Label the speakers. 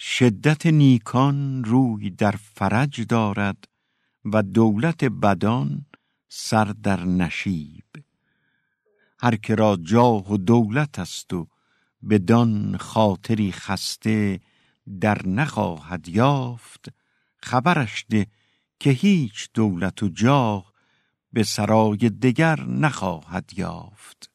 Speaker 1: شدت نیکان روی در فرج دارد و دولت بدان سر در نشیب. هر که را جاه و دولت است و بدان خاطری خسته در نخواهد یافت خبرش ده که هیچ دولت و جاه به سرای دگر نخواهد یافت.